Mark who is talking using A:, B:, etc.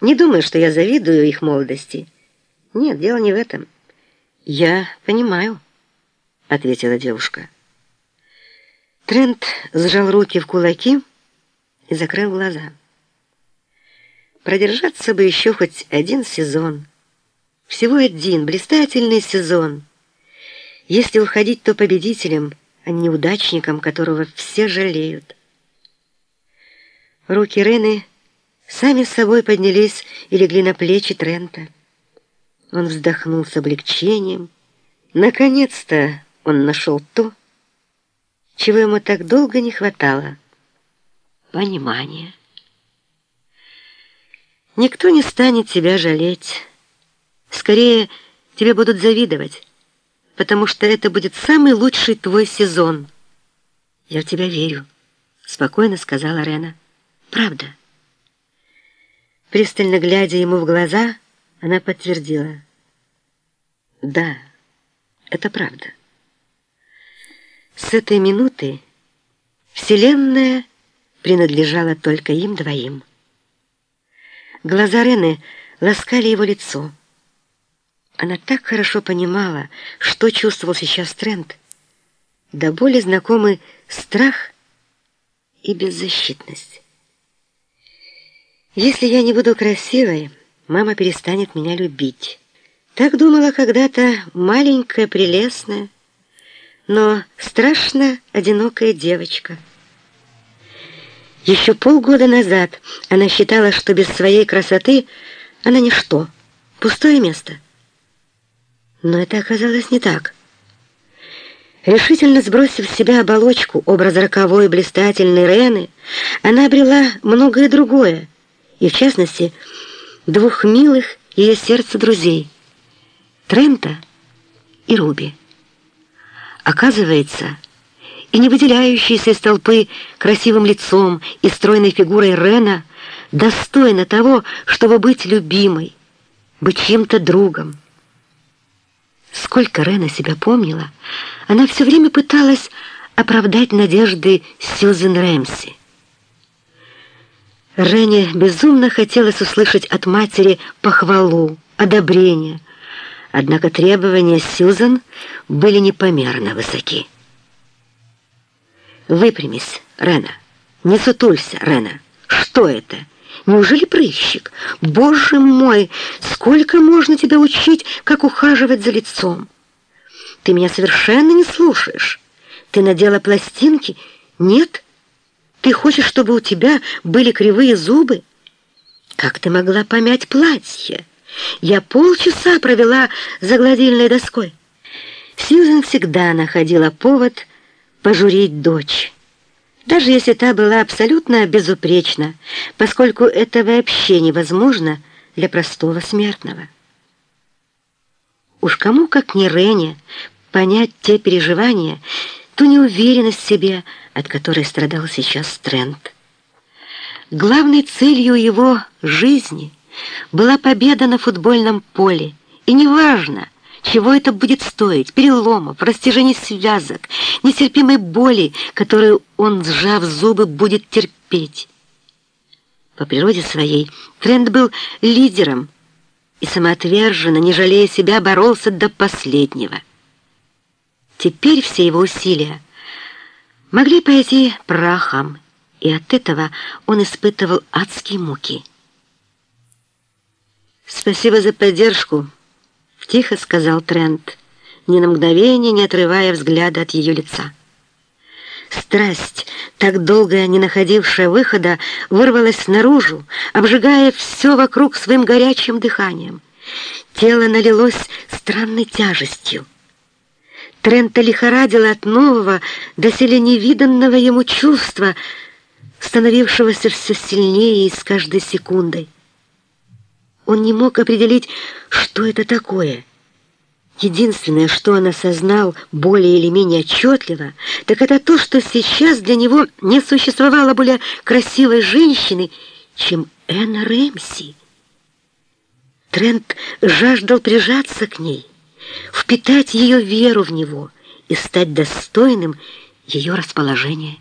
A: Не думаю, что я завидую их молодости. Нет, дело не в этом. Я понимаю, ответила девушка. Трент сжал руки в кулаки и закрыл глаза. Продержаться бы еще хоть один сезон. Всего один блистательный сезон. Если уходить, то победителем, а не неудачником, которого все жалеют. Руки Рены сами с собой поднялись и легли на плечи Трента. Он вздохнул с облегчением. Наконец-то он нашел то, чего ему так долго не хватало — понимания. Никто не станет тебя жалеть. Скорее, тебе будут завидовать, потому что это будет самый лучший твой сезон. «Я в тебя верю», — спокойно сказала Рена. «Правда». Пристально глядя ему в глаза, она подтвердила. «Да, это правда». С этой минуты Вселенная принадлежала только им двоим. Глаза Рены ласкали его лицо. Она так хорошо понимала, что чувствовал сейчас Трент. До боли знакомый страх и беззащитность. Если я не буду красивой, мама перестанет меня любить. Так думала когда-то маленькая, прелестная, но страшно одинокая девочка. Еще полгода назад она считала, что без своей красоты она ничто, пустое место. Но это оказалось не так. Решительно сбросив с себя оболочку образ роковой блистательной Рены, она обрела многое другое, и, в частности, двух милых ее сердца друзей — Трента и Руби. Оказывается, и не выделяющаяся из толпы красивым лицом и стройной фигурой Рена достойна того, чтобы быть любимой, быть чьим-то другом. Сколько Рена себя помнила, она все время пыталась оправдать надежды Сьюзен Рэмси. Рене безумно хотелось услышать от матери похвалу, одобрение, однако требования Сьюзен были непомерно высоки. «Выпрямись, Рена! Не сутулься, Рена! Что это? Неужели прыщик? Боже мой, сколько можно тебя учить, как ухаживать за лицом? Ты меня совершенно не слушаешь. Ты надела пластинки? Нет? Ты хочешь, чтобы у тебя были кривые зубы? Как ты могла помять платье? Я полчаса провела за гладильной доской. Сьюзен всегда находила повод пожурить дочь, даже если та была абсолютно безупречна, поскольку это вообще невозможно для простого смертного. Уж кому, как не Рене, понять те переживания, ту неуверенность в себе, от которой страдал сейчас Трент. Главной целью его жизни была победа на футбольном поле, и неважно, чего это будет стоить? Переломов, растяжений связок, нестерпимой боли, которую он, сжав зубы, будет терпеть. По природе своей Трент был лидером и самоотверженно, не жалея себя, боролся до последнего. Теперь все его усилия могли пойти прахом, и от этого он испытывал адские муки. «Спасибо за поддержку», — тихо сказал Трент, ни на мгновение не отрывая взгляда от ее лица. Страсть, так долго не находившая выхода, вырвалась наружу, обжигая все вокруг своим горячим дыханием. Тело налилось странной тяжестью. Трента лихорадила от нового, доселе невиданного ему чувства, становившегося все сильнее с каждой секундой. Он не мог определить, что это такое. Единственное, что он осознал более или менее отчетливо, так это то, что сейчас для него не существовало более красивой женщины, чем Энна Рэмси. Трент жаждал прижаться к ней, впитать ее веру в него и стать достойным ее расположения.